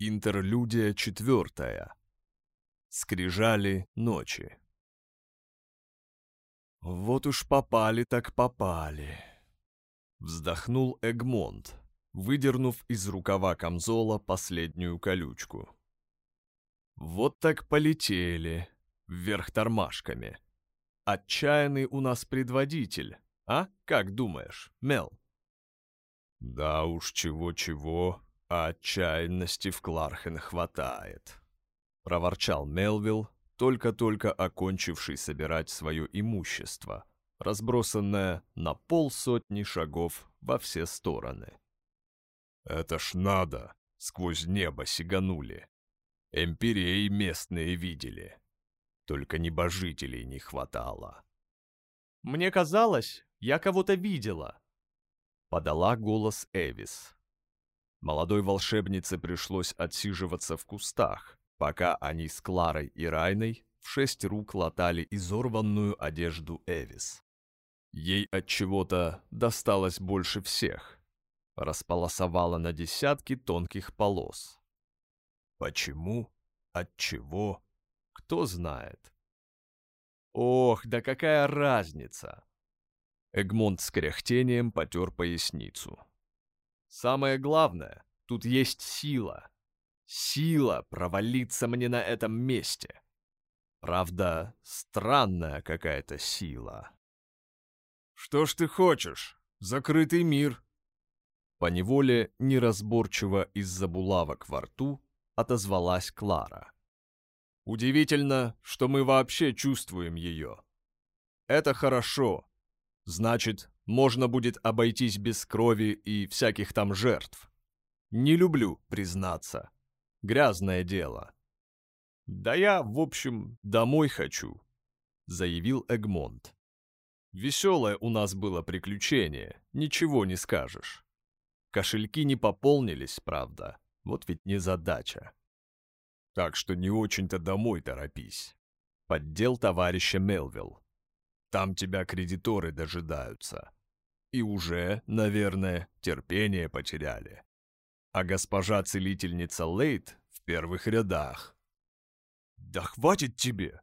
Интерлюдия четвертая. Скрижали ночи. «Вот уж попали так попали», — вздохнул Эгмонт, выдернув из рукава камзола последнюю колючку. «Вот так полетели, вверх тормашками. Отчаянный у нас предводитель, а? Как думаешь, Мел?» «Да уж чего-чего, отчаянности в Клархен хватает», — проворчал Мелвилл, только-только окончивший собирать свое имущество, разбросанное на полсотни шагов во все стороны. «Это ж надо, сквозь небо сиганули. Эмпирей местные видели. Только небожителей не хватало». «Мне казалось, я кого-то видела», — подала голос Эвис. Молодой волшебнице пришлось отсиживаться в кустах, пока они с Кларой и Райной в шесть рук латали изорванную одежду Эвис. Ей от чего-то досталось больше всех. Располосовала на десятки тонких полос. Почему? От чего? Кто знает. Ох, да какая разница! Эгмонт с кряхтением потер поясницу. Самое главное, тут есть сила. Сила провалиться мне на этом месте. Правда, странная какая-то сила. «Что ж ты хочешь? Закрытый мир!» Поневоле, неразборчиво из-за булавок во рту, отозвалась Клара. «Удивительно, что мы вообще чувствуем ее. Это хорошо. Значит, можно будет обойтись без крови и всяких там жертв. Не люблю, признаться. Грязное дело. Да я, в общем, домой хочу, заявил Эгмонт. Веселое у нас было приключение, ничего не скажешь. Кошельки не пополнились, правда, вот ведь не задача. Так что не очень-то домой торопись. Поддел товарища Мелвилл. Там тебя кредиторы дожидаются. И уже, наверное, терпение потеряли. А госпожа целительница Лейт в первых рядах. «Да хватит тебе!»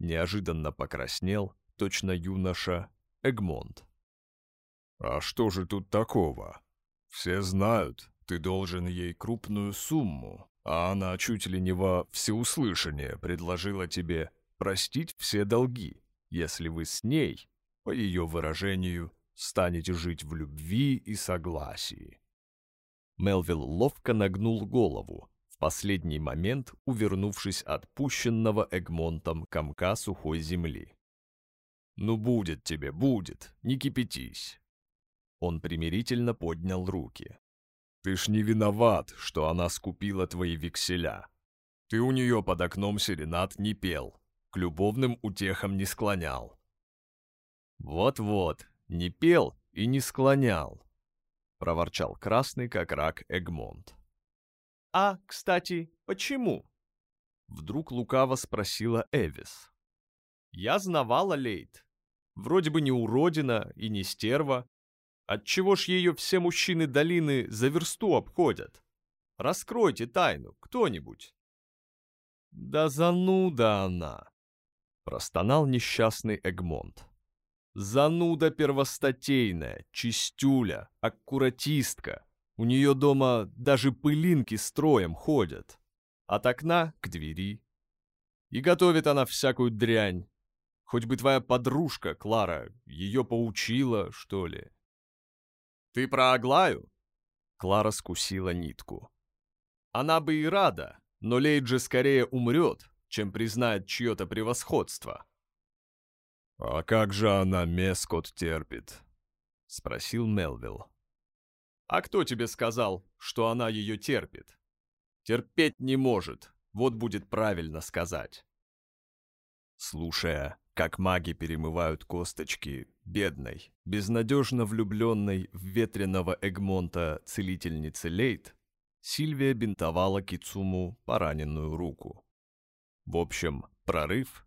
Неожиданно покраснел, точно юноша, Эгмонт. «А что же тут такого? Все знают, ты должен ей крупную сумму, а она чуть ли не во всеуслышание предложила тебе простить все долги если вы с ней, по ее выражению, станете жить в любви и согласии. Мелвилл ловко нагнул голову, в последний момент увернувшись от пущенного Эгмонтом комка сухой земли. «Ну будет тебе, будет, не кипятись!» Он примирительно поднял руки. «Ты ж не виноват, что она скупила твои векселя. Ты у нее под окном серенад не пел, к любовным утехам не склонял. «Вот-вот, не пел и не склонял», — проворчал красный как рак Эгмонт. «А, кстати, почему?» Вдруг лукаво спросила Эвис. «Я знавала Лейт. Вроде бы не уродина и не стерва. Отчего ж ее все мужчины долины за версту обходят? Раскройте тайну, кто-нибудь». «Да зануда она!» Простонал несчастный Эгмонт. Зануда первостатейная, чистюля, аккуратистка. У нее дома даже пылинки строем ходят. От окна к двери. И готовит она всякую дрянь. Хоть бы твоя подружка, Клара, ее поучила, что ли. Ты про Аглаю? Клара скусила нитку. Она бы и рада, но Лейджи скорее умрет, чем признает чье-то превосходство. «А как же она Мескот терпит?» — спросил Мелвилл. «А кто тебе сказал, что она ее терпит? Терпеть не может, вот будет правильно сказать». Слушая, как маги перемывают косточки бедной, безнадежно влюбленной в ветреного Эгмонта целительницы Лейт, Сильвия бинтовала Кицуму пораненную руку. В общем, прорыв,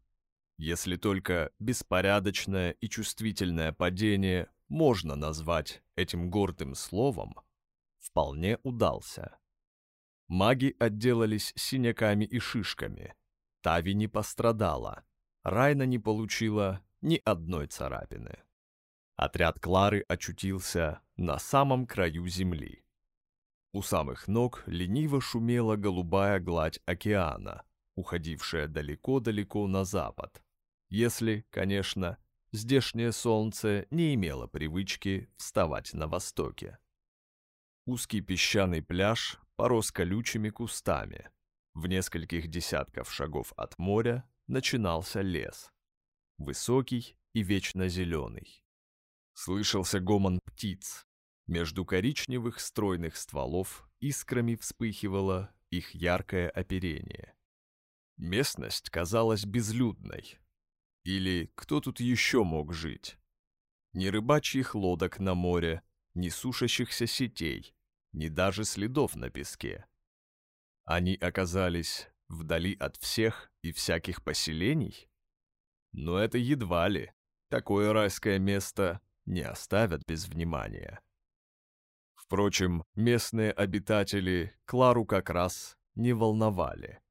если только беспорядочное и чувствительное падение можно назвать этим гордым словом, вполне удался. Маги отделались синяками и шишками. Тави не пострадала. Райна не получила ни одной царапины. Отряд Клары очутился на самом краю земли. У самых ног лениво шумела голубая гладь океана, уходившая далеко-далеко на запад. Если, конечно, здешнее солнце не имело привычки вставать на востоке. Узкий песчаный пляж порос колючими кустами. В нескольких десятков шагов от моря начинался лес. Высокий и вечно зеленый. Слышался гомон птиц. Между коричневых стройных стволов искрами вспыхивало их яркое оперение. Местность казалась безлюдной. Или кто тут еще мог жить? Ни рыбачьих лодок на море, ни сушащихся сетей, ни даже следов на песке. Они оказались вдали от всех и всяких поселений? Но это едва ли. Такое райское место не оставят без внимания. Впрочем, местные обитатели Клару как раз не волновали.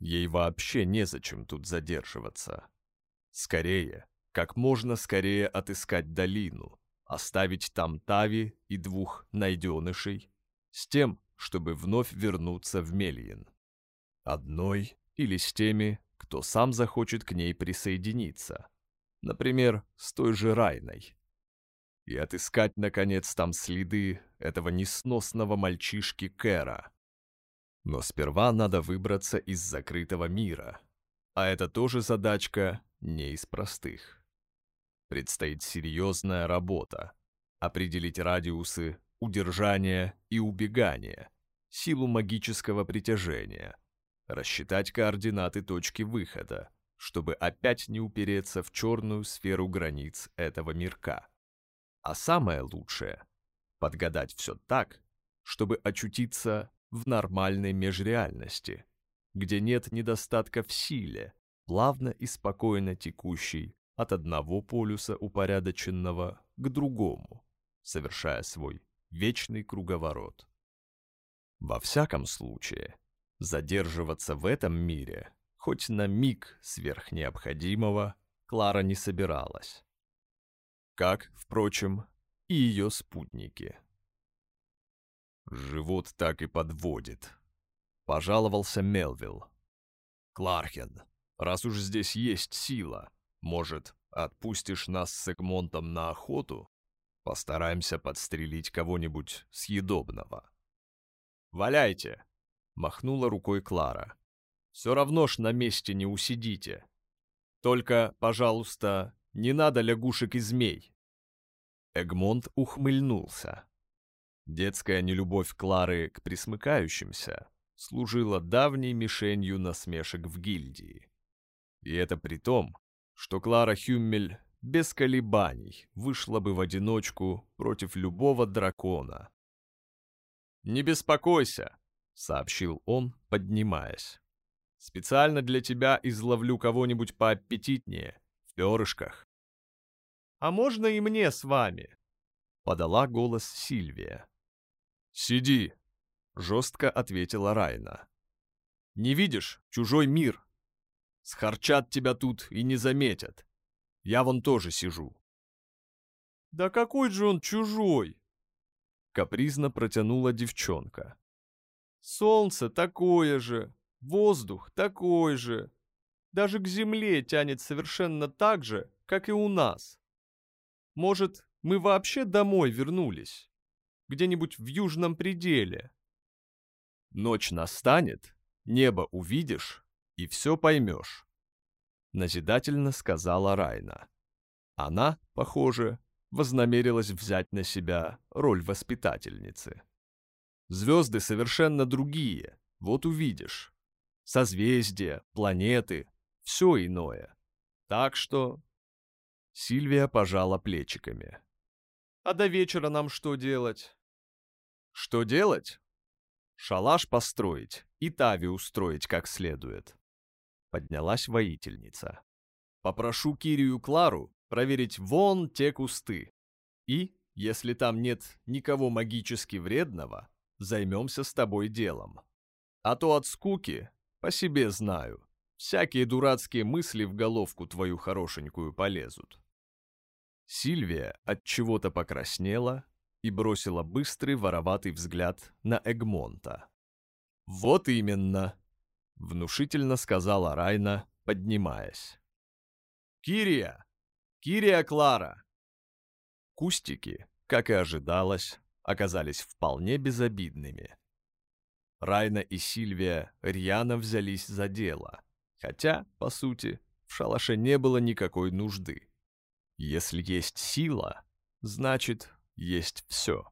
Ей вообще незачем тут задерживаться. Скорее, как можно скорее отыскать долину, оставить там Тави и двух найденышей, с тем, чтобы вновь вернуться в Мельин. Одной или с теми, кто сам захочет к ней присоединиться. Например, с той же Райной. И отыскать, наконец, там следы этого несносного мальчишки Кэра. Но сперва надо выбраться из закрытого мира. А это тоже задачка не из простых. Предстоит серьезная работа. Определить радиусы удержания и убегания, силу магического притяжения, рассчитать координаты точки выхода, чтобы опять не упереться в черную сферу границ этого мирка. А самое лучшее — подгадать все так, чтобы очутиться в нормальной межреальности, где нет недостатка в силе, плавно и спокойно текущей от одного полюса упорядоченного к другому, совершая свой вечный круговорот. Во всяком случае, задерживаться в этом мире хоть на миг сверх необходимого Клара не собиралась. Как, впрочем, и ее спутники. Живот так и подводит. Пожаловался Мелвилл. Клархен, раз уж здесь есть сила, может, отпустишь нас с Экмонтом на охоту? Постараемся подстрелить кого-нибудь съедобного. «Валяйте!» — махнула рукой Клара. «Все равно ж на месте не усидите. Только, пожалуйста, не надо лягушек и змей». Эгмонт ухмыльнулся. Детская нелюбовь Клары к присмыкающимся служила давней мишенью насмешек в гильдии. И это при том, что Клара Хюммель без колебаний вышла бы в одиночку против любого дракона. «Не беспокойся», — сообщил он, поднимаясь. «Специально для тебя изловлю кого-нибудь поаппетитнее, в перышках». «А можно и мне с вами?» — подала голос Сильвия. «Сиди», — жестко ответила Райна. «Не видишь, чужой мир. Схарчат тебя тут и не заметят. Я вон тоже сижу». «Да какой же он чужой?» Капризно протянула девчонка. «Солнце такое же, воздух такой же. Даже к земле тянет совершенно так же, как и у нас. Может, мы вообще домой вернулись? Где-нибудь в южном пределе?» «Ночь настанет, небо увидишь, и все поймешь. — назидательно сказала Райна. Она, похоже, вознамерилась взять на себя роль воспитательницы. «Звезды совершенно другие, вот увидишь. Созвездия, планеты, все иное. Так что...» Сильвия пожала плечиками. «А до вечера нам что делать?» «Что делать? Шалаш построить и Тави устроить как следует поднялась воительница. «Попрошу Кирию Клару проверить вон те кусты. И, если там нет никого магически вредного, займемся с тобой делом». А то от скуки, по себе знаю, всякие дурацкие мысли в головку твою хорошенькую полезут. Сильвия от чего-то покраснела и бросила быстрый вороватый взгляд на Эгмонта. «Вот именно!» — внушительно сказала Райна, поднимаясь. «Кирия! Кирия Клара!» Кустики, как и ожидалось, оказались вполне безобидными. Райна и Сильвия рьяно взялись за дело, хотя, по сути, в шалаше не было никакой нужды. Если есть сила, значит, есть все.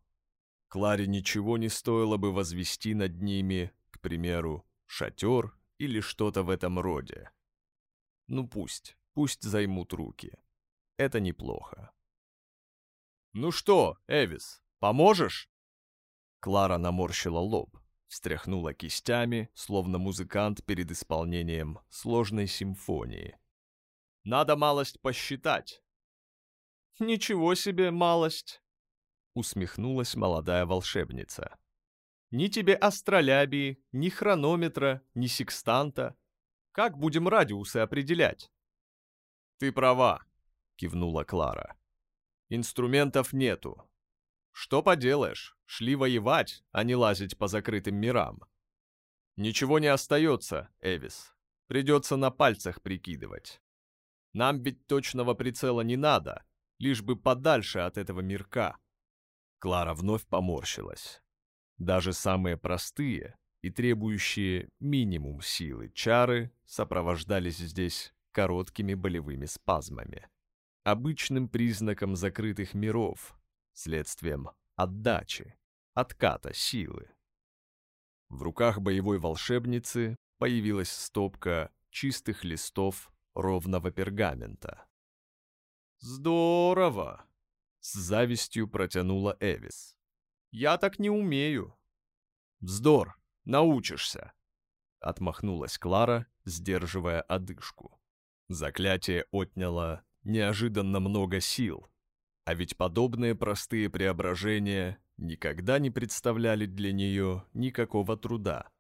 Кларе ничего не стоило бы возвести над ними, к примеру, шатер или что-то в этом роде. Ну пусть, пусть займут руки. Это неплохо. «Ну что, Эвис, поможешь?» Клара наморщила лоб, встряхнула кистями, словно музыкант перед исполнением сложной симфонии. «Надо малость посчитать. «Ничего себе малость!» — усмехнулась молодая волшебница. «Ни тебе астролябии, ни хронометра, ни секстанта. Как будем радиусы определять?» «Ты права», — кивнула Клара. «Инструментов нету. Что поделаешь, шли воевать, а не лазить по закрытым мирам. Ничего не остается, Эвис. Придется на пальцах прикидывать. Нам ведь точного прицела не надо, лишь бы подальше от этого мирка. Клара вновь поморщилась. Даже самые простые и требующие минимум силы чары сопровождались здесь короткими болевыми спазмами. Обычным признаком закрытых миров, следствием отдачи, отката силы. В руках боевой волшебницы появилась стопка чистых листов ровного пергамента. «Здорово!» — с завистью протянула Эвис. «Я так не умею». «Вздор! Научишься!» — отмахнулась Клара, сдерживая одышку. Заклятие отняло неожиданно много сил, а ведь подобные простые преображения никогда не представляли для нее никакого труда.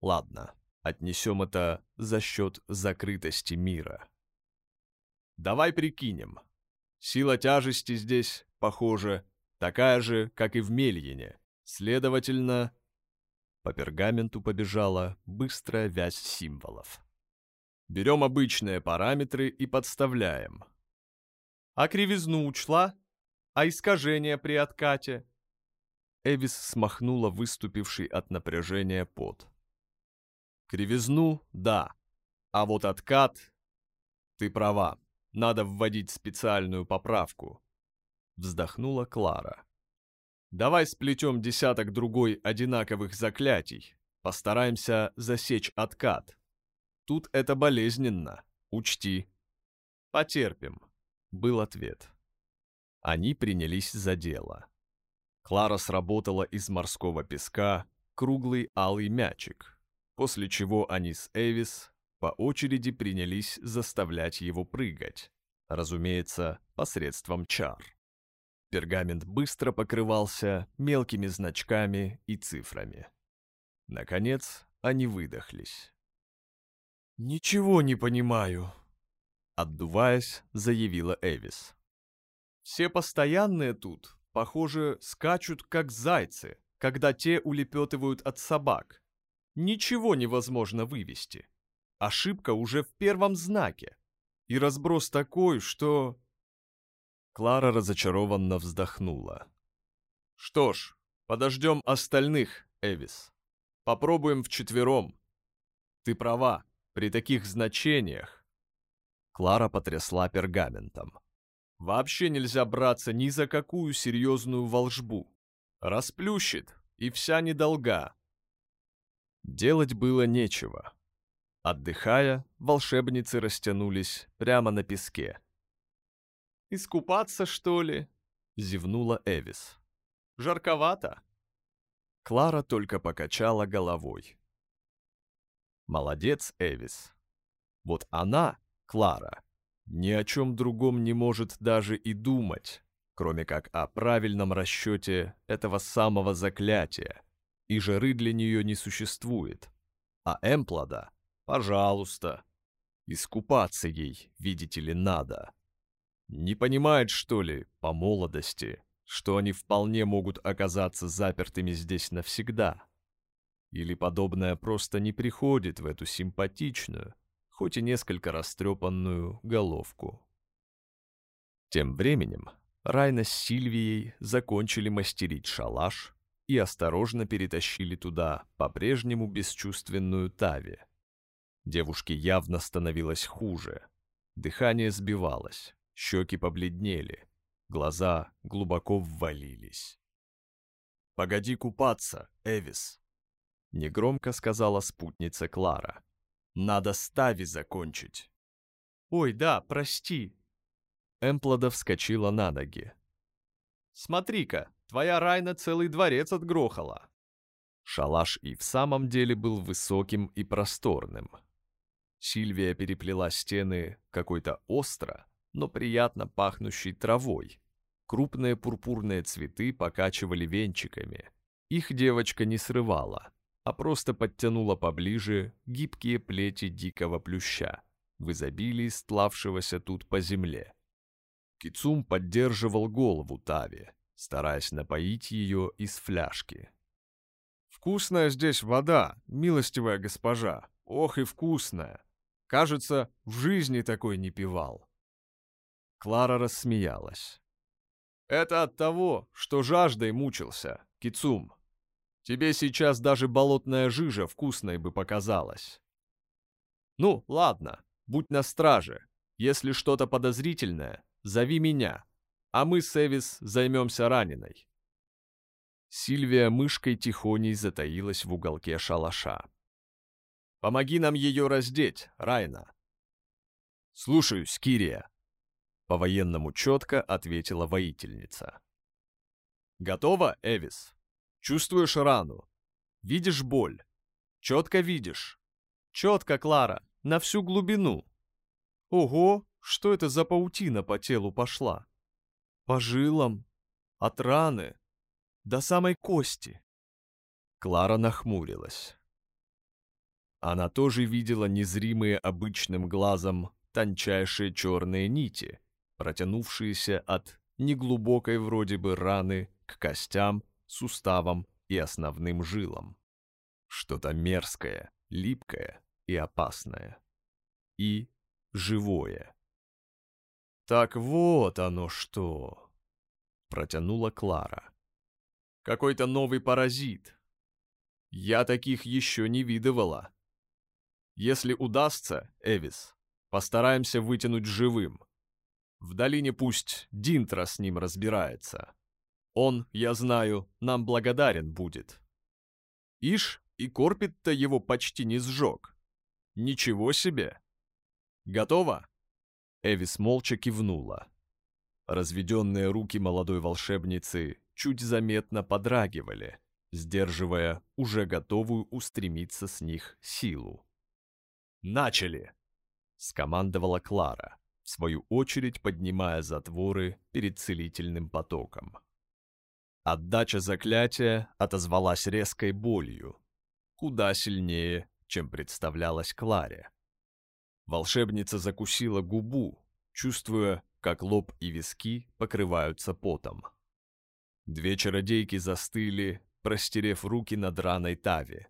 Ладно, отнесем это за счет закрытости мира. Давай прикинем. Сила тяжести здесь, похоже, такая же, как и в Мельине. Следовательно, по пергаменту побежала быстрая вязь символов. Берем обычные параметры и подставляем. А кривизну учла? А искажение при откате? Эвис смахнула выступивший от напряжения пот. Кривизну — да. А вот откат... Ты права. Надо вводить специальную поправку. Вздохнула Клара. Давай сплетем десяток другой одинаковых заклятий. Постараемся засечь откат. Тут это болезненно. Учти. Потерпим, был ответ. Они принялись за дело. Клара сработала из морского песка круглый алый мячик, после чего они с Эвис по очереди принялись заставлять его прыгать, разумеется, посредством чар. Пергамент быстро покрывался мелкими значками и цифрами. Наконец, они выдохлись. «Ничего не понимаю», — отдуваясь, заявила Эвис. «Все постоянные тут, похоже, скачут как зайцы, когда те улепетывают от собак. Ничего невозможно вывести. Ошибка уже в первом знаке. И разброс такой, что... Клара разочарованно вздохнула. Что ж, подождем остальных, Эвис. Попробуем вчетвером. Ты права, при таких значениях... Клара потрясла пергаментом. Вообще нельзя браться ни за какую серьезную волжбу. Расплющит, и вся недолга. Делать было нечего. Отдыхая, волшебницы растянулись прямо на песке. «Искупаться, что ли?» — зевнула Эвис. «Жарковато». Клара только покачала головой. «Молодец, Эвис. Вот она, Клара, ни о чем другом не может даже и думать, кроме как о правильном расчете этого самого заклятия и жары для нее не существует. А Эмплода, пожалуйста, искупаться ей, видите ли, надо. Не понимает, что ли, по молодости, что они вполне могут оказаться запертыми здесь навсегда? Или подобное просто не приходит в эту симпатичную, хоть и несколько растрепанную головку? Тем временем Райна с Сильвией закончили мастерить шалаш и осторожно перетащили туда по-прежнему бесчувственную Тави. Девушке явно становилось хуже. Дыхание сбивалось, щеки побледнели, глаза глубоко ввалились. «Погоди купаться, Эвис!» — негромко сказала спутница Клара. «Надо стави закончить». «Ой, да, прости!» Эмплода вскочила на ноги. «Смотри-ка, твоя Райна целый дворец отгрохала!» Шалаш и в самом деле был высоким и просторным. Сильвия переплела стены какой-то остро, но приятно пахнущей травой. Крупные пурпурные цветы покачивали венчиками. Их девочка не срывала, а просто подтянула поближе гибкие плети дикого плюща, в изобилии стлавшегося тут по земле. Кицум поддерживал голову Тави, стараясь напоить ее из фляжки. «Вкусная здесь вода, милостивая госпожа, ох и вкусная! Кажется, в жизни такой не пивал». Клара рассмеялась. «Это от того, что жаждой мучился, Кицум. Тебе сейчас даже болотная жижа вкусной бы показалась. Ну, ладно, будь на страже. Если что-то подозрительное, зови меня, а мы с Эвис займемся раненой». Сильвия мышкой тихоней затаилась в уголке шалаша. «Помоги нам ее раздеть, Райна». «Слушаюсь, Кирия», — по-военному четко ответила воительница. «Готова, Эвис? Чувствуешь рану? Видишь боль? Четко видишь?» «Четко, Клара, на всю глубину». «Ого, что это за паутина по телу пошла? По жилам, от раны, до самой кости. Клара нахмурилась. Она тоже видела незримые обычным глазом тончайшие черные нити, протянувшиеся от неглубокой вроде бы раны к костям, суставам и основным жилам. Что-то мерзкое, липкое и опасное. И живое. «Так вот оно что!» — протянула Клара. «Какой-то новый паразит. Я таких еще не видывала. Если удастся, Эвис, постараемся вытянуть живым. В долине пусть Динтра с ним разбирается. Он, я знаю, нам благодарен будет. Ишь, и Корпит-то его почти не сжег. Ничего себе! Готово?» Эвис молча кивнула. Разведенные руки молодой волшебницы чуть заметно подрагивали, сдерживая уже готовую устремиться с них силу. «Начали!» — скомандовала Клара, в свою очередь поднимая затворы перед целительным потоком. Отдача заклятия отозвалась резкой болью, куда сильнее, чем представлялась Кларе. Волшебница закусила губу, чувствуя, как лоб и виски покрываются потом. Две чародейки застыли, простерев руки над раной Тави.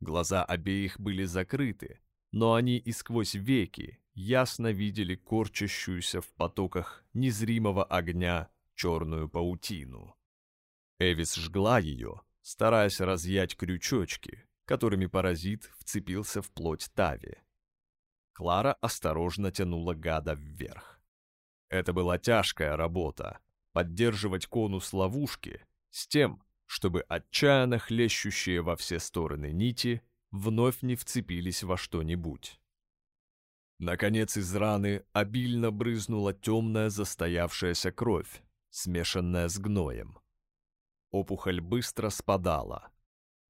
Глаза обеих были закрыты, но они и сквозь веки ясно видели корчащуюся в потоках незримого огня черную паутину. Эвис жгла ее, стараясь разъять крючочки, которыми паразит вцепился в плоть Тави. Клара осторожно тянула гада вверх. Это была тяжкая работа — поддерживать конус ловушки с тем, чтобы отчаянно хлещущие во все стороны нити вновь не вцепились во что-нибудь. Наконец из раны обильно брызнула темная застоявшаяся кровь, смешанная с гноем. Опухоль быстро спадала,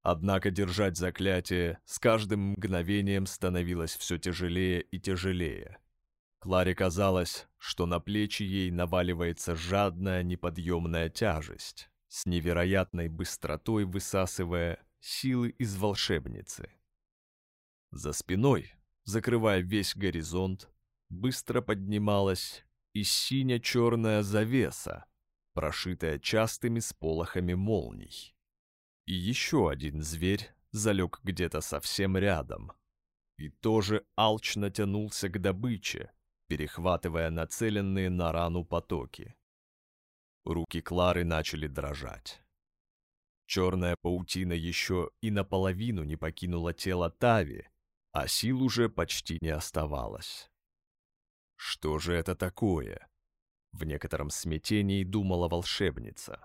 Однако держать заклятие с каждым мгновением становилось все тяжелее и тяжелее. Кларе казалось, что на плечи ей наваливается жадная неподъемная тяжесть, с невероятной быстротой высасывая силы из волшебницы. За спиной, закрывая весь горизонт, быстро поднималась и синя-черная завеса, прошитая частыми сполохами молний. И еще один зверь залег где-то совсем рядом и тоже алчно тянулся к добыче, перехватывая нацеленные на рану потоки. Руки Клары начали дрожать. Черная паутина еще и наполовину не покинула тело Тави, а сил уже почти не оставалось. Что же это такое? В некотором смятении думала волшебница.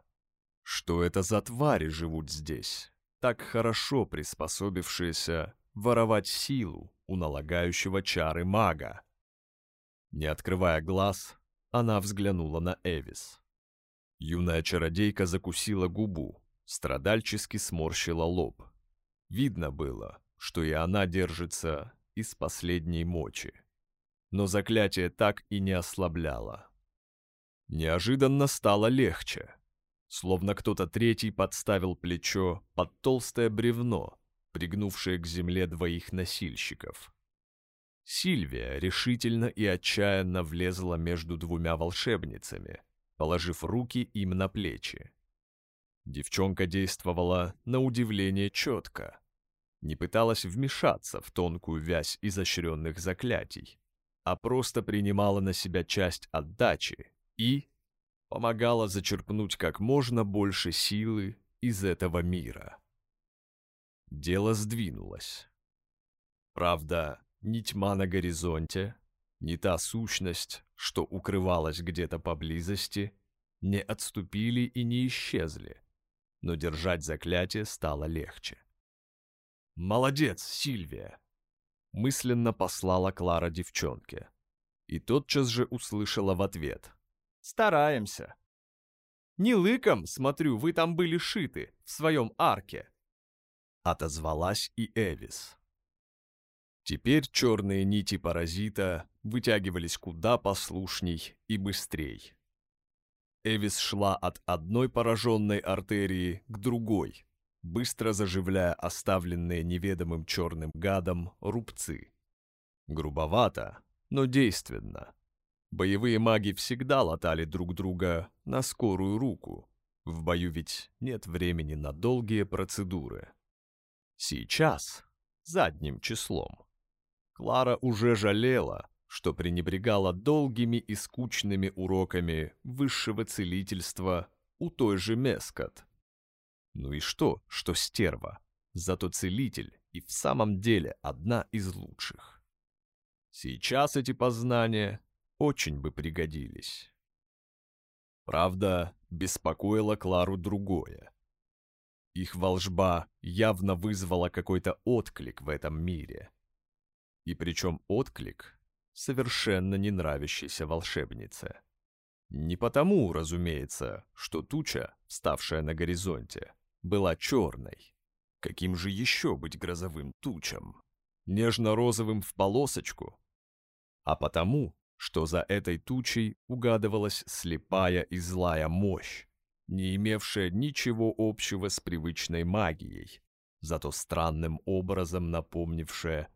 Что это за твари живут здесь, так хорошо приспособившиеся воровать силу у налагающего чары мага? Не открывая глаз, она взглянула на Эвис. Юная чародейка закусила губу, страдальчески сморщила лоб. Видно было, что и она держится из последней мочи. Но заклятие так и не ослабляло. Неожиданно стало легче, словно кто-то третий подставил плечо под толстое бревно, пригнувшее к земле двоих носильщиков. Сильвия решительно и отчаянно влезла между двумя волшебницами, положив руки им на плечи. Девчонка действовала на удивление четко. Не пыталась вмешаться в тонкую вязь изощренных заклятий, а просто принимала на себя часть отдачи и помогала зачерпнуть как можно больше силы из этого мира. Дело сдвинулось. Правда, ни тьма на горизонте, ни та сущность, что укрывалась где-то поблизости, не отступили и не исчезли, но держать заклятие стало легче. «Молодец, Сильвия!» мысленно послала Клара девчонке. И тотчас же услышала в ответ. «Стараемся!» «Не лыком, смотрю, вы там были шиты, в своем арке!» Отозвалась и Эвис. Теперь черные нити паразита вытягивались куда послушней и быстрей. Эвис шла от одной пораженной артерии к другой, быстро заживляя оставленные неведомым черным гадом рубцы. Грубовато, но действенно. Боевые маги всегда латали друг друга на скорую руку. В бою ведь нет времени на долгие процедуры. Сейчас, задним числом. Клара уже жалела, что пренебрегала долгими и скучными уроками высшего целительства у той же Мескот. Ну и что, что стерва? Зато целитель и в самом деле одна из лучших. Сейчас эти познания очень бы пригодились. Правда, беспокоило Клару другое. Их волжба явно вызвала какой-то отклик в этом мире. И причем отклик, совершенно не нравящейся волшебнице. Не потому, разумеется, что туча, ставшая на горизонте, была черной. Каким же еще быть грозовым тучам? Нежно-розовым в полосочку? А потому, что за этой тучей угадывалась слепая и злая мощь, не имевшая ничего общего с привычной магией, зато странным образом напомнившая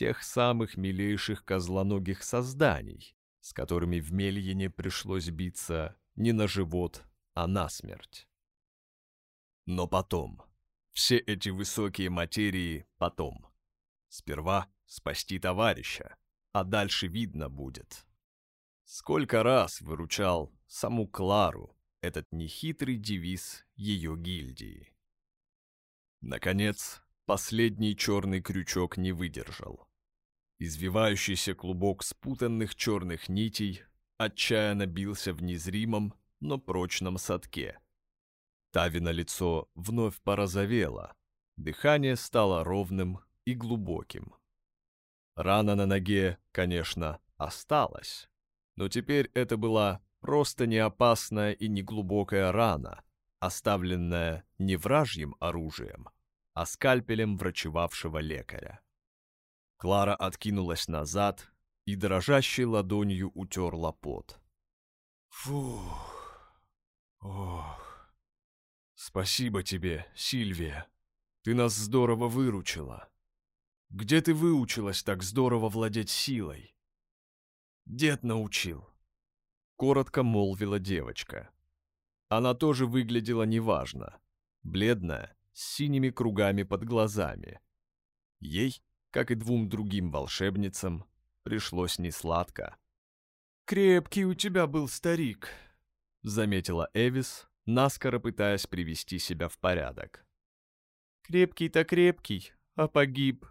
тех самых милейших козлоногих созданий, с которыми в Мельине пришлось биться не на живот, а на смерть. Но потом, все эти высокие материи потом. Сперва спасти товарища, а дальше видно будет. Сколько раз выручал саму Клару этот нехитрый девиз ее гильдии. Наконец, последний черный крючок не выдержал. Извивающийся клубок спутанных черных нитей отчаянно бился в незримом, но прочном садке. Тавина лицо вновь порозовело, дыхание стало ровным и глубоким. Рана на ноге, конечно, осталась, но теперь это была просто не опасная и не глубокая рана, оставленная не вражьим оружием, а скальпелем врачевавшего лекаря. Клара откинулась назад и дрожащей ладонью утерла пот. «Фух... Ох... Спасибо тебе, Сильвия. Ты нас здорово выручила. Где ты выучилась так здорово владеть силой? Дед научил. Коротко молвила девочка. Она тоже выглядела неважно. Бледная, с синими кругами под глазами. Ей, как и двум другим волшебницам, пришлось несладко. «Крепкий у тебя был старик», — заметила Эвис, наскоро пытаясь привести себя в порядок. «Крепкий-то крепкий, а погиб».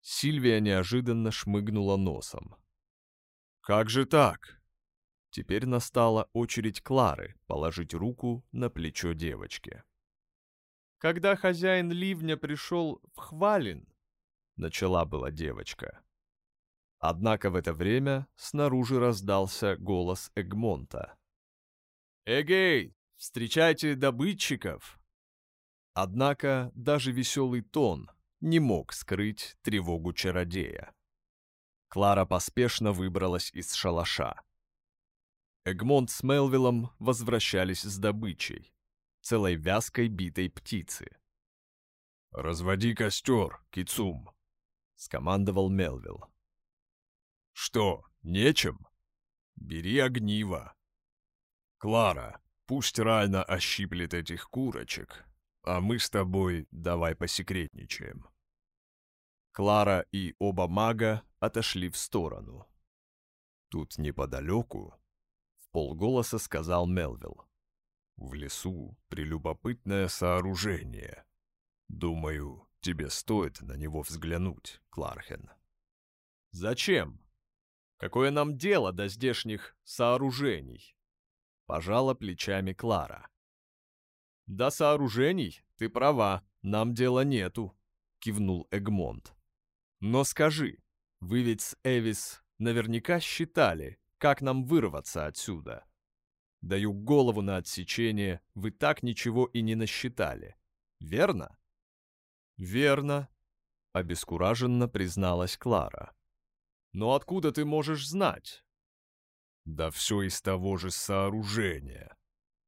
Сильвия неожиданно шмыгнула носом. «Как же так?» Теперь настала очередь Клары положить руку на плечо девочки. «Когда хозяин ливня пришел в Хвалин», — начала была девочка. Однако в это время снаружи раздался голос Эгмонта. «Эгей, встречайте добытчиков!» Однако даже веселый тон не мог скрыть тревогу чародея. Клара поспешно выбралась из шалаша. Эгмонт с Мелвиллом возвращались с добычей, целой вязкой битой птицы. «Разводи костер, Кицум», — скомандовал Мелвилл. «Что, нечем? Бери огниво. Клара, пусть Райна ощиплет этих курочек, а мы с тобой давай посекретничаем». Клара и оба мага отошли в сторону. Тут неподалеку полголоса сказал Мелвилл. «В лесу прелюбопытное сооружение. Думаю, тебе стоит на него взглянуть, Клархен». «Зачем? Какое нам дело до здешних сооружений?» Пожала плечами Клара. «До сооружений, ты права, нам дела нету», — кивнул Эгмонт. «Но скажи, вы ведь с Эвис наверняка считали, как нам вырваться отсюда? Даю голову на отсечение, вы так ничего и не насчитали. Верно? Верно, обескураженно призналась Клара. Но откуда ты можешь знать? Да все из того же сооружения,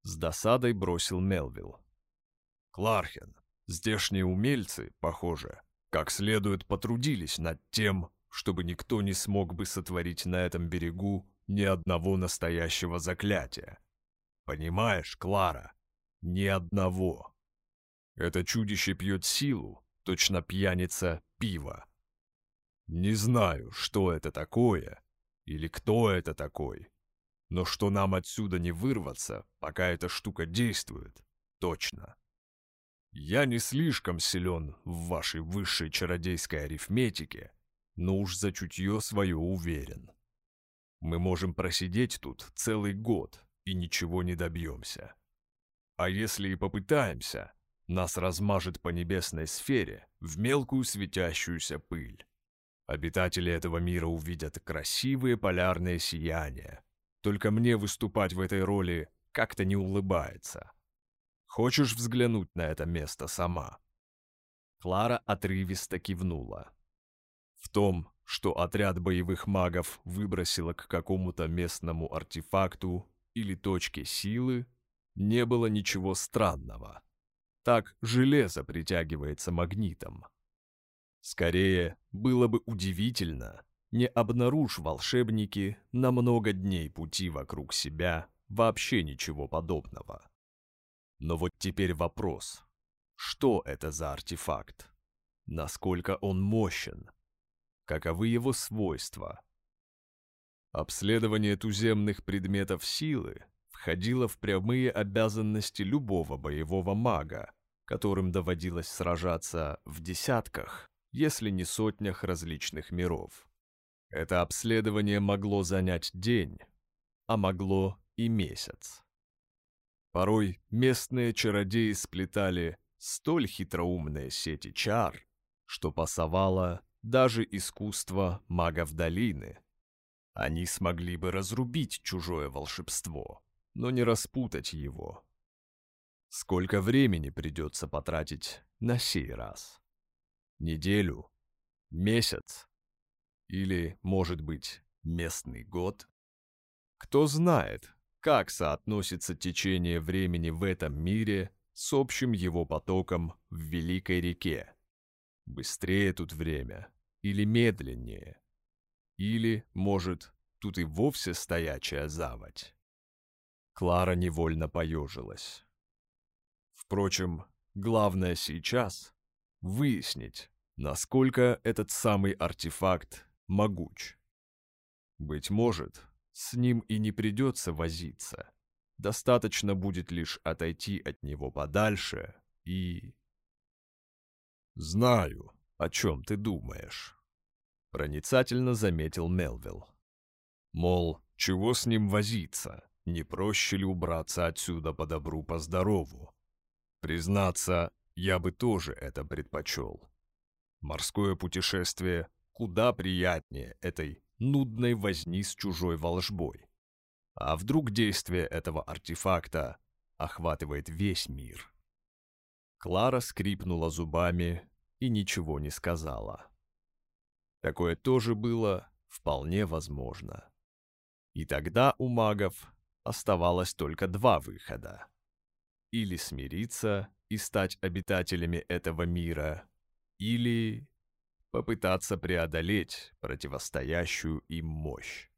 с досадой бросил Мелвилл. Клархен, здешние умельцы, похоже, как следует потрудились над тем, чтобы никто не смог бы сотворить на этом берегу ни одного настоящего заклятия. Понимаешь, Клара? Ни одного. Это чудище пьет силу, точно пьяница пива. Не знаю, что это такое или кто это такой, но что нам отсюда не вырваться, пока эта штука действует, точно. Я не слишком силен в вашей высшей чародейской арифметике, но уж за чутье свое уверен. Мы можем просидеть тут целый год и ничего не добьемся. А если и попытаемся, нас размажет по небесной сфере в мелкую светящуюся пыль. Обитатели этого мира увидят красивые полярные сияния. Только мне выступать в этой роли как-то не улыбается. Хочешь взглянуть на это место сама?» Клара отрывисто кивнула. В том, что отряд боевых магов выбросило к какому-то местному артефакту или точке силы, не было ничего странного. Так железо притягивается магнитом. Скорее, было бы удивительно, не обнаружь волшебники на много дней пути вокруг себя вообще ничего подобного. Но вот теперь вопрос. Что это за артефакт? Насколько он мощен? каковы его свойства. Обследование туземных предметов силы входило в прямые обязанности любого боевого мага, которым доводилось сражаться в десятках, если не сотнях различных миров. Это обследование могло занять день, а могло и месяц. Порой местные чародеи сплетали столь хитроумные сети чар, что пасовало даже искусство магов долины. Они смогли бы разрубить чужое волшебство, но не распутать его. Сколько времени придется потратить на сей раз? Неделю? Месяц? Или, может быть, местный год? Кто знает, как соотносится течение времени в этом мире с общим его потоком в великой реке. Быстрее тут время или медленнее? Или, может, тут и вовсе стоячая заводь? Клара невольно поежилась. Впрочем, главное сейчас — выяснить, насколько этот самый артефакт могуч. Быть может, с ним и не придется возиться. Достаточно будет лишь отойти от него подальше и... «Знаю, о чем ты думаешь», — проницательно заметил Мелвилл. «Мол, чего с ним возиться? Не проще ли убраться отсюда по добру, по здорову? Признаться, я бы тоже это предпочел. Морское путешествие куда приятнее этой нудной возни с чужой волжбой. А вдруг действие этого артефакта охватывает весь мир? Клара скрипнула зубами и ничего не сказала. Такое тоже было вполне возможно. И тогда у магов оставалось только два выхода. Или смириться и стать обитателями этого мира, или попытаться преодолеть противостоящую им мощь.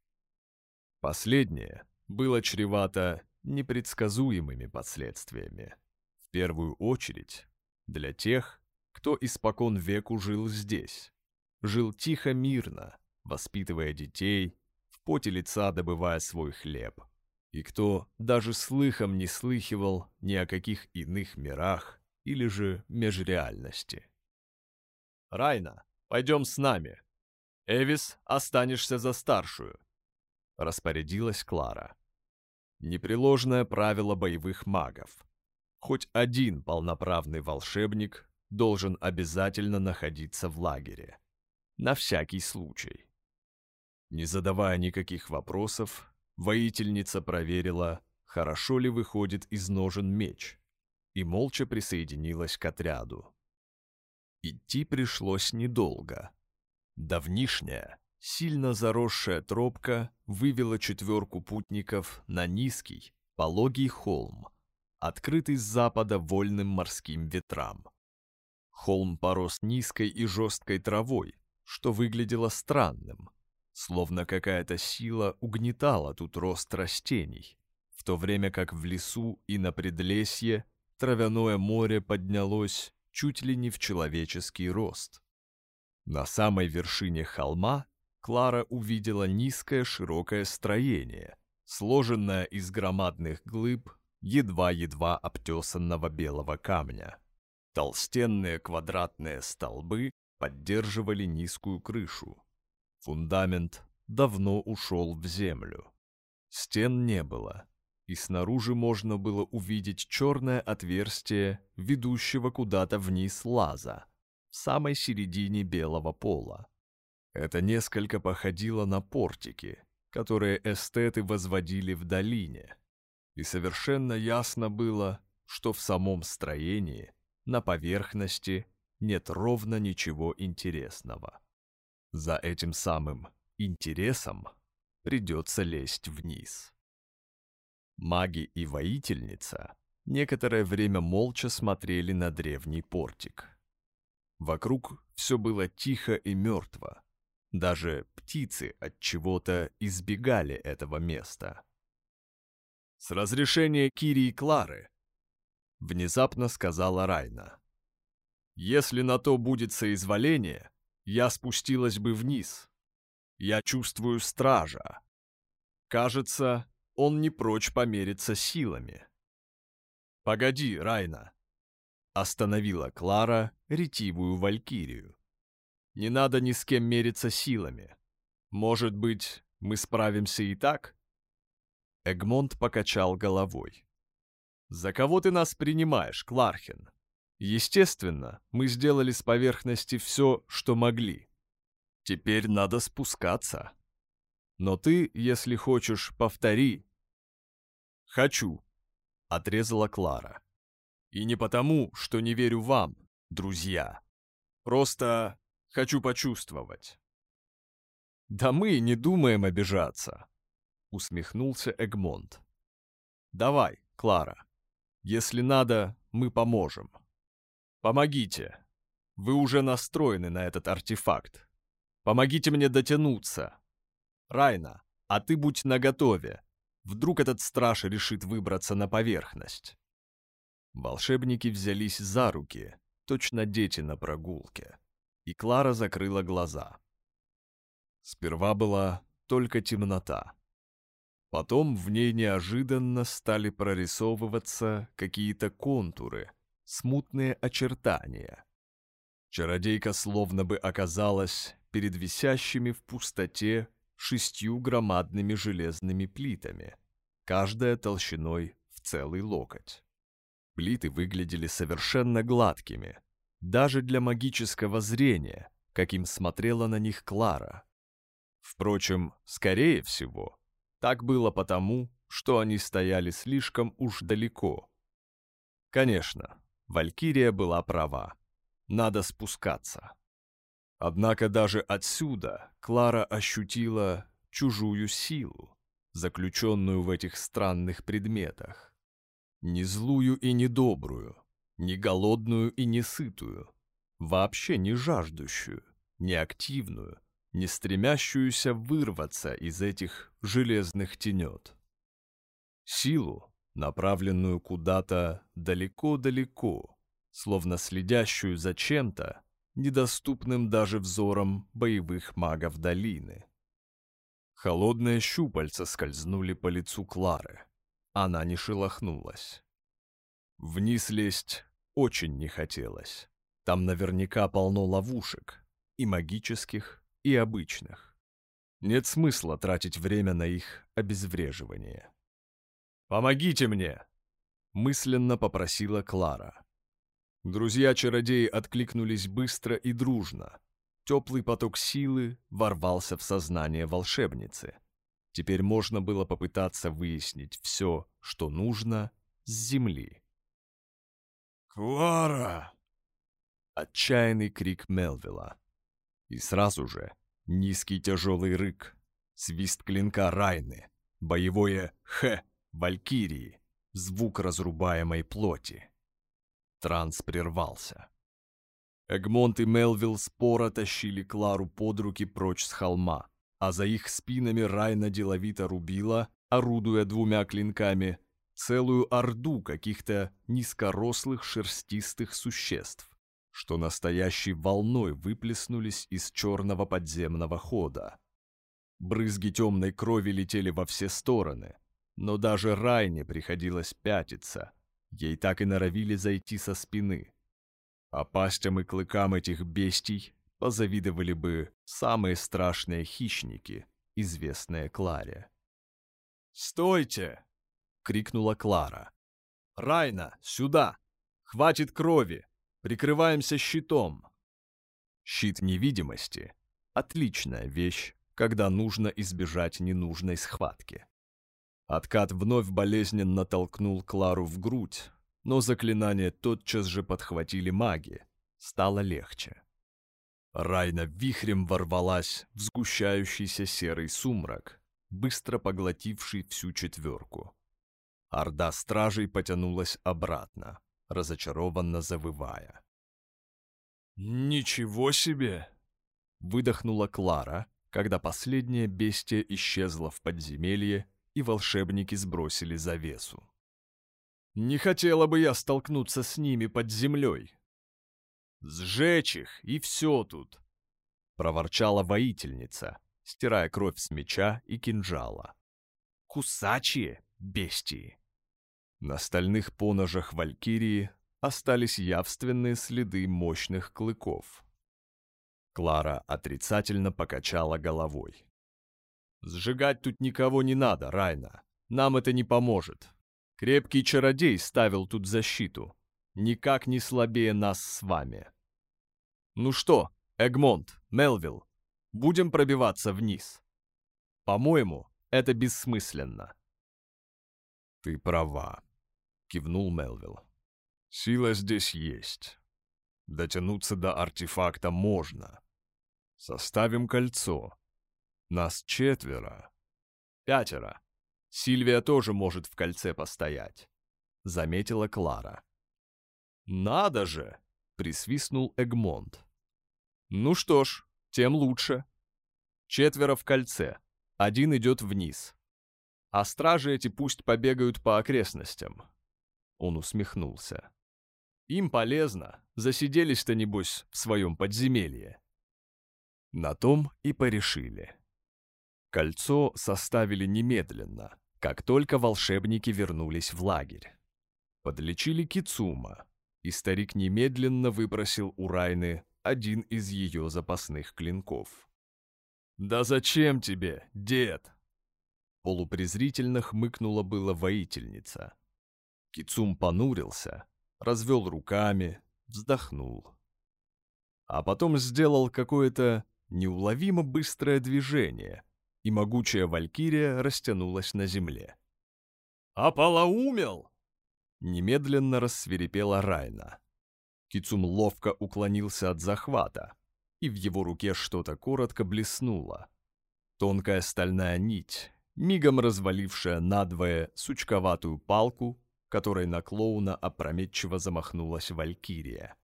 Последнее было чревато непредсказуемыми последствиями. В первую очередь для тех, кто испокон веку жил здесь. Жил тихо-мирно, воспитывая детей, в поте лица добывая свой хлеб. И кто даже слыхом не слыхивал ни о каких иных мирах или же межреальности. «Райна, Пойдем с нами. Эвис, останешься за старшую», — распорядилась Клара. Непреложное правило боевых магов. Хоть один полноправный волшебник должен обязательно находиться в лагере. На всякий случай. Не задавая никаких вопросов, воительница проверила, хорошо ли выходит из ножен меч, и молча присоединилась к отряду. Идти пришлось недолго. Давнишняя, сильно заросшая тропка вывела четверку путников на низкий, пологий холм, открытый с запада вольным морским ветрам. Холм порос низкой и жесткой травой, что выглядело странным, словно какая-то сила угнетала тут рост растений, в то время как в лесу и на предлесье травяное море поднялось чуть ли не в человеческий рост. На самой вершине холма Клара увидела низкое широкое строение, сложенное из громадных глыб едва-едва обтесанного белого камня. Толстенные квадратные столбы поддерживали низкую крышу. Фундамент давно ушел в землю. Стен не было, и снаружи можно было увидеть черное отверстие, ведущего куда-то вниз лаза, в самой середине белого пола. Это несколько походило на портики, которые эстеты возводили в долине, и совершенно ясно было, что в самом строении, на поверхности, нет ровно ничего интересного. За этим самым интересом придется лезть вниз. Маги и воительница некоторое время молча смотрели на древний портик. Вокруг все было тихо и мертво. Даже птицы от чего-то избегали этого места. «С разрешения Кири и Клары», — внезапно сказала Райна. «Если на то будет соизволение, я спустилась бы вниз. Я чувствую стража. Кажется, он не прочь помериться силами. «Погоди, Райна!» Остановила Клара ретивую валькирию. «Не надо ни с кем мериться силами. Может быть, мы справимся и так?» Эгмонт покачал головой. «За кого ты нас принимаешь, Клархен? Естественно, мы сделали с поверхности все, что могли. Теперь надо спускаться. Но ты, если хочешь, повтори, «Хочу», — отрезала Клара. «И не потому, что не верю вам, друзья. Просто хочу почувствовать». «Да мы не думаем обижаться», — усмехнулся Эгмонт. «Давай, Клара. Если надо, мы поможем. Помогите. Вы уже настроены на этот артефакт. Помогите мне дотянуться. Райна, а ты будь наготове. Вдруг этот страж решит выбраться на поверхность. Волшебники взялись за руки, точно дети на прогулке, и Клара закрыла глаза. Сперва была только темнота. Потом в ней неожиданно стали прорисовываться какие-то контуры, смутные очертания. Чародейка словно бы оказалась перед висящими в пустоте шестью громадными железными плитами, каждая толщиной в целый локоть. Плиты выглядели совершенно гладкими, даже для магического зрения, каким смотрела на них Клара. Впрочем, скорее всего, так было потому, что они стояли слишком уж далеко. Конечно, Валькирия была права. Надо спускаться. Однако даже отсюда Клара ощутила чужую силу, заключенную в этих странных предметах. Не злую и не добрую, не голодную и не сытую, вообще не жаждущую, не активную, не стремящуюся вырваться из этих железных тенет. Силу, направленную куда-то далеко-далеко, словно следящую за чем-то, недоступным даже взором боевых магов долины. Холодные щупальца скользнули по лицу Клары. Она не шелохнулась. Вниз лезть очень не хотелось. Там наверняка полно ловушек, и магических, и обычных. Нет смысла тратить время на их обезвреживание. «Помогите мне!» — мысленно попросила Клара. Друзья-чародеи откликнулись быстро и дружно. Теплый поток силы ворвался в сознание волшебницы. Теперь можно было попытаться выяснить все, что нужно, с земли. «Клара!» Отчаянный крик Мелвилла. И сразу же низкий тяжелый рык, свист клинка Райны, боевое «Х» Валькирии, звук разрубаемой плоти. Транс прервался. Эгмонт и Мелвилл споро тащили Клару под руки прочь с холма, а за их спинами Райна деловито рубила, орудуя двумя клинками, целую орду каких-то низкорослых шерстистых существ, что настоящей волной выплеснулись из черного подземного хода. Брызги темной крови летели во все стороны, но даже Райне приходилось пятиться, ей так и норовили зайти со спины. А пастям и клыкам этих бестий позавидовали бы самые страшные хищники, известные Кларе. «Стойте!» — крикнула Клара. «Райна, сюда! Хватит крови! Прикрываемся щитом!» Щит невидимости — отличная вещь, когда нужно избежать ненужной схватки. Откат вновь болезненно толкнул Клару в грудь, но заклинание тотчас же подхватили маги. Стало легче. Райна вихрем ворвалась в сгущающийся серый сумрак, быстро поглотивший всю четверку. Орда стражей потянулась обратно, разочарованно завывая. «Ничего себе!» — выдохнула Клара, когда последнее бестие исчезло в подземелье и волшебники сбросили завесу. Не хотела бы я столкнуться с ними под землей. «Сжечь их, и все тут!» — проворчала воительница, стирая кровь с меча и кинжала. «Кусачие бестии!» На стальных поножах валькирии остались явственные следы мощных клыков. Клара отрицательно покачала головой. Сжигать тут никого не надо, Райна. Нам это не поможет. Крепкий чародей ставил тут защиту. Никак не слабее нас с вами. Ну что, Эгмонт, Мелвилл, будем пробиваться вниз. По-моему, это бессмысленно. Ты права, кивнул Мелвилл. Сила здесь есть. Дотянуться до артефакта можно. Составим кольцо, нас четверо. Пятеро. Сильвия тоже может в кольце постоять. заметила Клара. «Надо же!» — присвистнул Эгмонт. «Ну что ж, тем лучше. Четверо в кольце, один идет вниз. А стражи эти пусть побегают по окрестностям». Он усмехнулся. «Им полезно, засиделись-то, небось, в своем подземелье». На том и порешили. Кольцо составили немедленно, как только волшебники вернулись в лагерь. Подлечили Кицума, и старик немедленно выпросил у Райны один из ее запасных клинков. «Да зачем тебе, дед?» Полупрезрительно хмыкнула была воительница. Кицум понурился, развел руками, вздохнул. А потом сделал какое-то неуловимо быстрое движение, и могучая валькирия растянулась на земле. «Ополоумел!» Немедленно рассверепела Райна. Кицум ловко уклонился от захвата, и в его руке что-то коротко блеснуло. Тонкая стальная нить, мигом развалившая надвое сучковатую палку, которой на клоуна опрометчиво замахнулась Валькирия.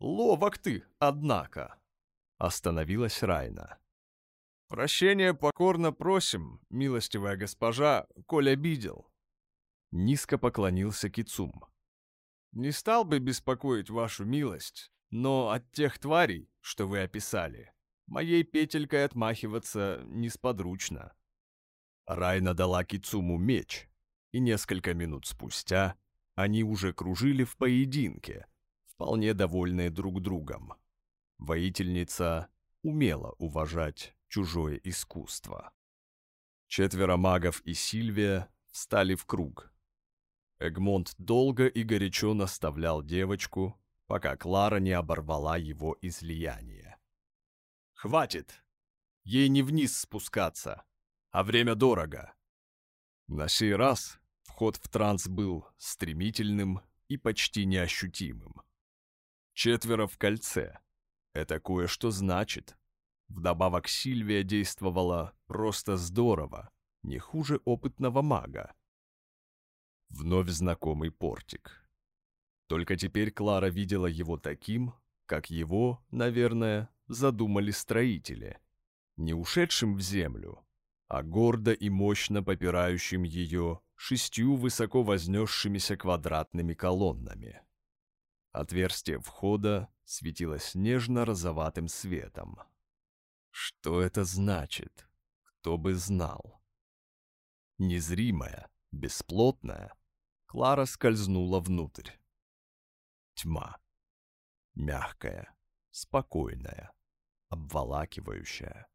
«Ловок ты, однако!» — остановилась Райна. «Прощения покорно просим, милостивая госпожа, коль обидел». Низко поклонился Кицум. «Не стал бы беспокоить вашу милость, но от тех тварей, что вы описали, моей петелькой отмахиваться несподручно». Райна дала Кицуму меч, и несколько минут спустя они уже кружили в поединке, вполне довольные друг другом. Воительница умела уважать чужое искусство. Четверо магов и Сильвия встали в круг. Эгмонт долго и горячо наставлял девочку, пока Клара не оборвала его излияние. «Хватит! Ей не вниз спускаться, а время дорого!» На сей раз вход в транс был стремительным и почти неощутимым. Четверо в кольце. Это кое-что значит. Вдобавок Сильвия действовала просто здорово, не хуже опытного мага. Вновь знакомый портик. Только теперь Клара видела его таким, как его, наверное, задумали строители. Не ушедшим в землю, а гордо и мощно попирающим ее шестью высоко вознесшимися квадратными колоннами. Отверстие входа светилось нежно-розоватым светом. Что это значит? Кто бы знал? Незримая, бесплотная, Клара скользнула внутрь. Тьма. Мягкая, спокойная, обволакивающая.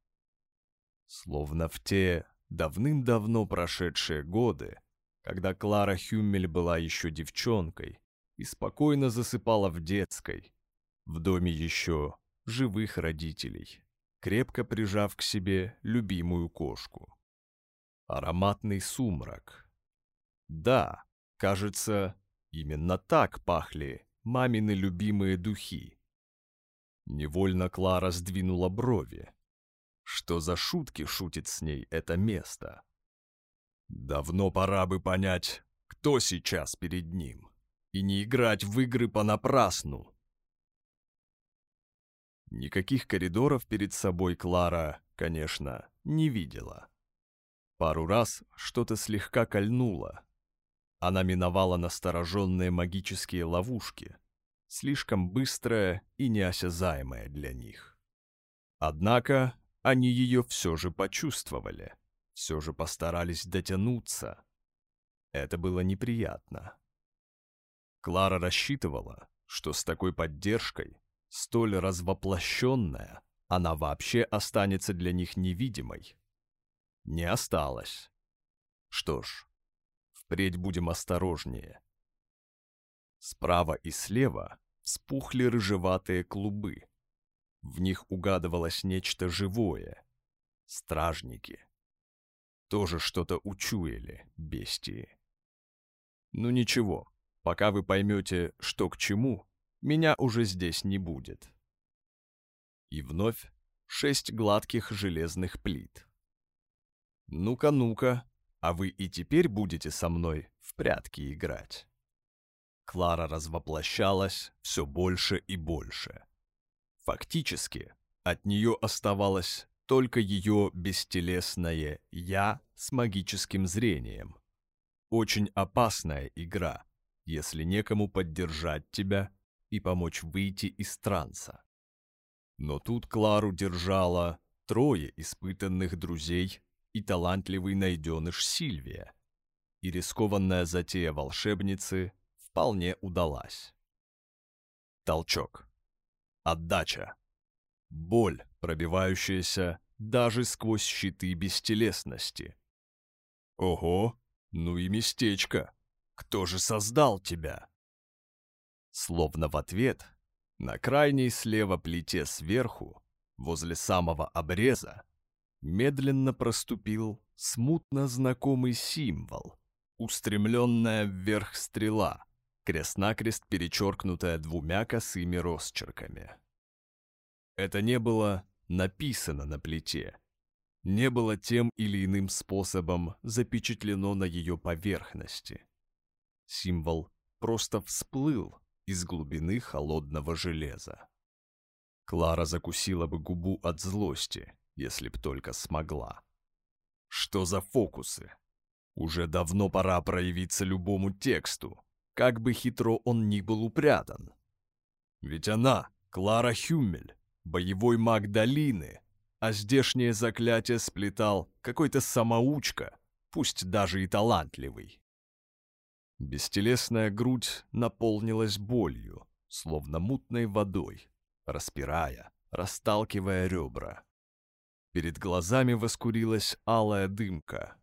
Словно в те давным-давно прошедшие годы, когда Клара Хюммель была еще девчонкой и спокойно засыпала в детской, в доме еще живых родителей крепко прижав к себе любимую кошку. Ароматный сумрак. Да, кажется, именно так пахли мамины любимые духи. Невольно Клара сдвинула брови. Что за шутки шутит с ней это место? Давно пора бы понять, кто сейчас перед ним, и не играть в игры понапрасну. Никаких коридоров перед собой Клара, конечно, не видела. Пару раз что-то слегка кольнуло. Она миновала настороженные магические ловушки, слишком быстрая и неосязаемая для них. Однако они ее все же почувствовали, все же постарались дотянуться. Это было неприятно. Клара рассчитывала, что с такой поддержкой столь развоплощенная, она вообще останется для них невидимой. Не осталось. Что ж, впредь будем осторожнее. Справа и слева спухли рыжеватые клубы. В них угадывалось нечто живое. Стражники. Тоже что-то учуяли, бестии. Ну ничего, пока вы поймете, что к чему, меня уже здесь не будет. И вновь шесть гладких железных плит. Ну-ка, ну-ка, а вы и теперь будете со мной в прятки играть. Клара развоплощалась все больше и больше. Фактически, от нее оставалось только ее бестелесное «я» с магическим зрением. Очень опасная игра, если некому поддержать тебя и помочь выйти из транса. Но тут Клару держала трое испытанных друзей и талантливый найденыш Сильвия, и рискованная затея волшебницы вполне удалась. Толчок. Отдача. Боль, пробивающаяся даже сквозь щиты бестелесности. Ого, ну и местечко. Кто же создал тебя? Словно в ответ, на крайней слева плите сверху, возле самого обреза, медленно проступил смутно знакомый символ, устремленная вверх стрела, крест-накрест перечеркнутая двумя косыми росчерками. Это не было написано на плите, не было тем или иным способом запечатлено на ее поверхности. Символ просто всплыл из глубины холодного железа. Клара закусила бы губу от злости, если б только смогла. Что за фокусы? Уже давно пора проявиться любому тексту, как бы хитро он ни был упрятан. Ведь она, Клара Хюмель, боевой маг долины, а здешнее заклятие сплетал какой-то самоучка, пусть даже и талантливый. Бестелесная грудь наполнилась болью, словно мутной водой, распирая, расталкивая ребра. Перед глазами воскурилась алая дымка.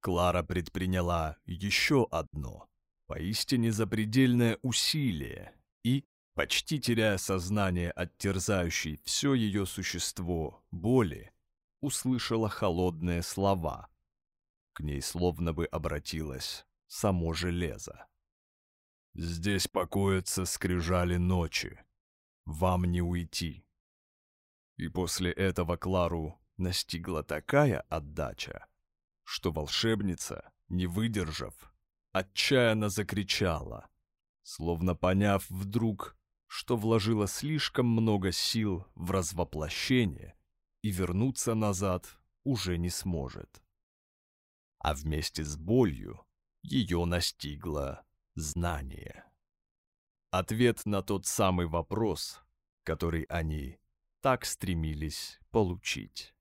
Клара предприняла еще одно, поистине запредельное усилие и, почти теряя сознание от терзающей все ее существо боли, услышала холодные слова. К ней словно бы обратилось само железо. «Здесь покоятся скрижали ночи. Вам не уйти». И после этого Клару настигла такая отдача, что волшебница, не выдержав, отчаянно закричала, словно поняв вдруг, что вложила слишком много сил в развоплощение и вернуться назад уже не сможет. А вместе с болью ее настигло знание. Ответ на тот самый вопрос, который они так стремились получить.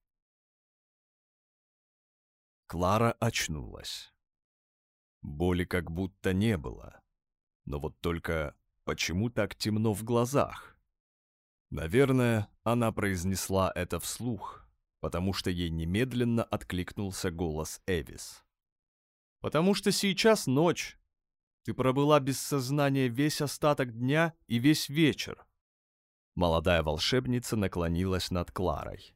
Клара очнулась. Боли как будто не было. Но вот только почему так темно в глазах? Наверное, она произнесла это вслух, потому что ей немедленно откликнулся голос Эвис. «Потому что сейчас ночь. Ты пробыла без сознания весь остаток дня и весь вечер. Молодая волшебница наклонилась над Кларой.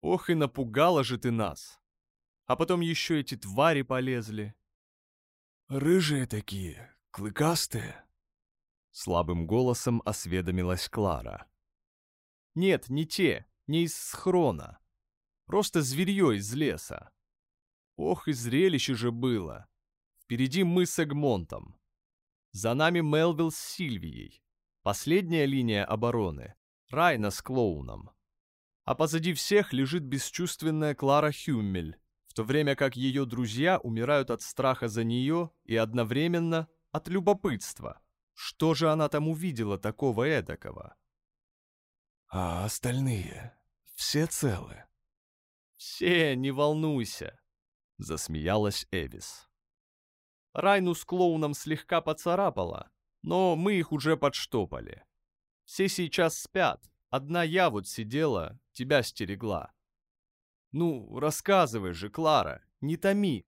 «Ох и напугала же ты нас! А потом еще эти твари полезли!» «Рыжие такие, клыкастые!» Слабым голосом осведомилась Клара. «Нет, не те, не из схрона. Просто зверье из леса. Ох, и зрелище же было! Впереди мы с Эгмонтом. За нами Мелвилл с Сильвией. Последняя линия обороны — Райна с клоуном. А позади всех лежит бесчувственная Клара Хюммель, в то время как ее друзья умирают от страха за нее и одновременно от любопытства. Что же она там увидела такого эдакого? А остальные все целы? Все, не волнуйся, засмеялась Эвис. Райну с клоуном слегка поцарапала, но мы их уже подштопали. Все сейчас спят. Одна я вот сидела, тебя стерегла. Ну, рассказывай же, Клара, не томи.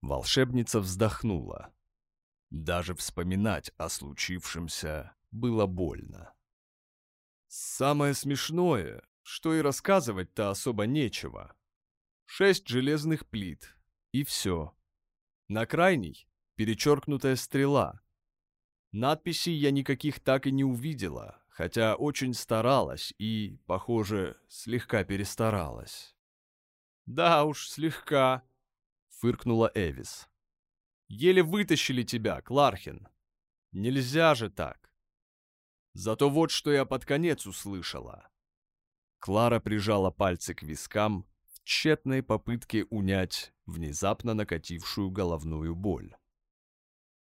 Волшебница вздохнула. Даже вспоминать о случившемся было больно. Самое смешное, что и рассказывать-то особо нечего. Шесть железных плит, и все. На крайней — перечеркнутая стрела, Надписей я никаких так и не увидела, хотя очень старалась и, похоже, слегка перестаралась. «Да уж, слегка», — фыркнула Эвис. Еле вытащили тебя, Клархин. Нельзя же так. Зато вот что я под конец услышала. Клара прижала пальцы к вискам тщетной попытке унять внезапно накатившую головную боль.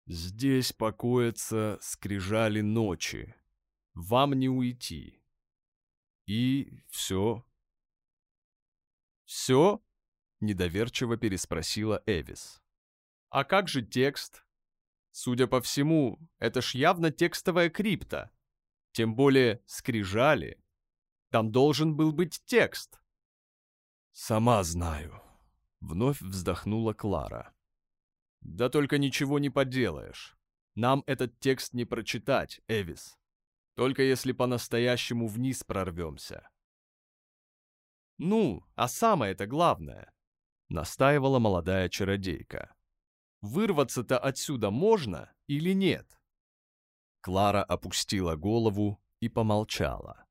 Здесь покоятся скрижали ночи. Вам не уйти. И все. Все? Недоверчиво переспросила Эвис. А как же текст? Судя по всему, это ж явно текстовая крипта. Тем более скрижали. Там должен был быть текст. Сама знаю. Вновь вздохнула Клара. Да только ничего не поделаешь. Нам этот текст не прочитать, Эвис. Только если по-настоящему вниз прорвемся. Ну, а самое-то главное, настаивала молодая чародейка. Вырваться-то отсюда можно или нет? Клара опустила голову и помолчала.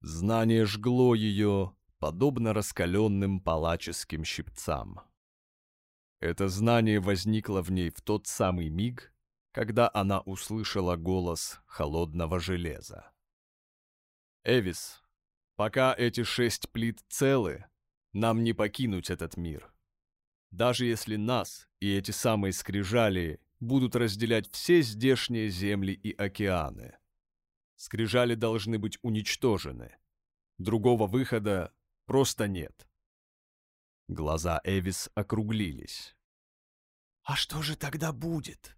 Знание жгло ее, подобно раскаленным палаческим щипцам. Это знание возникло в ней в тот самый миг, когда она услышала голос холодного железа. «Эвис, пока эти шесть плит целы, нам не покинуть этот мир. Даже если нас и эти самые скрижали будут разделять все здешние земли и океаны. Скрижали должны быть уничтожены. Другого выхода просто нет. Глаза Эвис округлились. «А что же тогда будет?»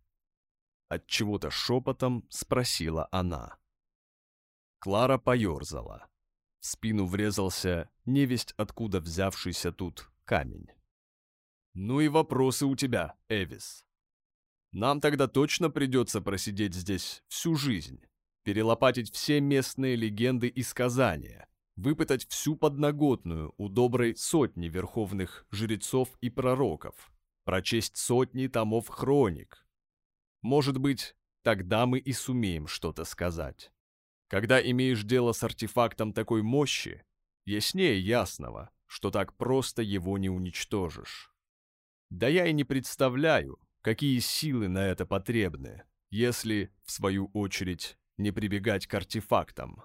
От чего-то шепотом спросила она. Клара поерзала. В спину врезался невесть откуда взявшийся тут камень. «Ну и вопросы у тебя, Эвис. Нам тогда точно придется просидеть здесь всю жизнь, перелопатить все местные легенды и сказания, выпытать всю подноготную у доброй сотни верховных жрецов и пророков, прочесть сотни томов хроник. Может быть, тогда мы и сумеем что-то сказать. Когда имеешь дело с артефактом такой мощи, яснее ясного, что так просто его не уничтожишь. Да я и не представляю, какие силы на это потребны, если, в свою очередь, не прибегать к артефактам.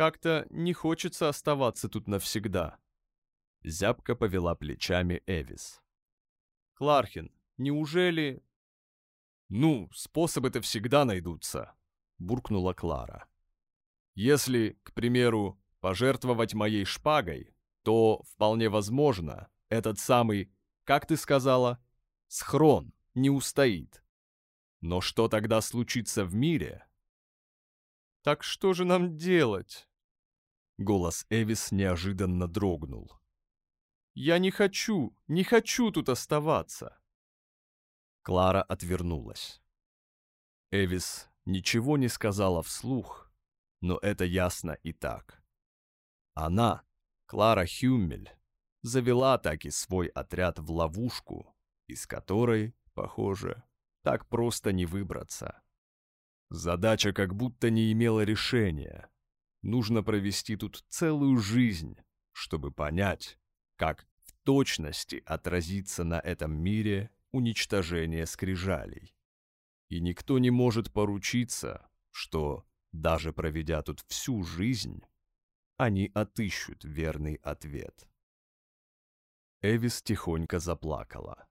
Как-то не хочется оставаться тут навсегда. Зябко повела плечами Эвис. Клархин, неужели... Ну, способы-то всегда найдутся, буркнула Клара. Если, к примеру, пожертвовать моей шпагой, то, вполне возможно, этот самый, как ты сказала, схрон не устоит. Но что тогда случится в мире, «Так что же нам делать?» Голос Эвис неожиданно дрогнул. «Я не хочу, не хочу тут оставаться!» Клара отвернулась. Эвис ничего не сказала вслух, но это ясно и так. Она, Клара Хюммель, завела таки свой отряд в ловушку, из которой, похоже, так просто не выбраться. Задача как будто не имела решения. Нужно провести тут целую жизнь, чтобы понять, как в точности отразится на этом мире уничтожение скрижалей. И никто не может поручиться, что, даже проведя тут всю жизнь, они отыщут верный ответ. Эвис тихонько заплакала.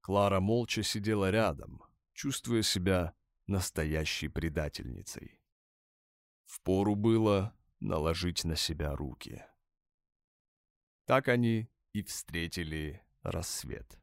Клара молча сидела рядом, чувствуя себя настоящей предательницей. Впору было наложить на себя руки. Так они и встретили рассвет.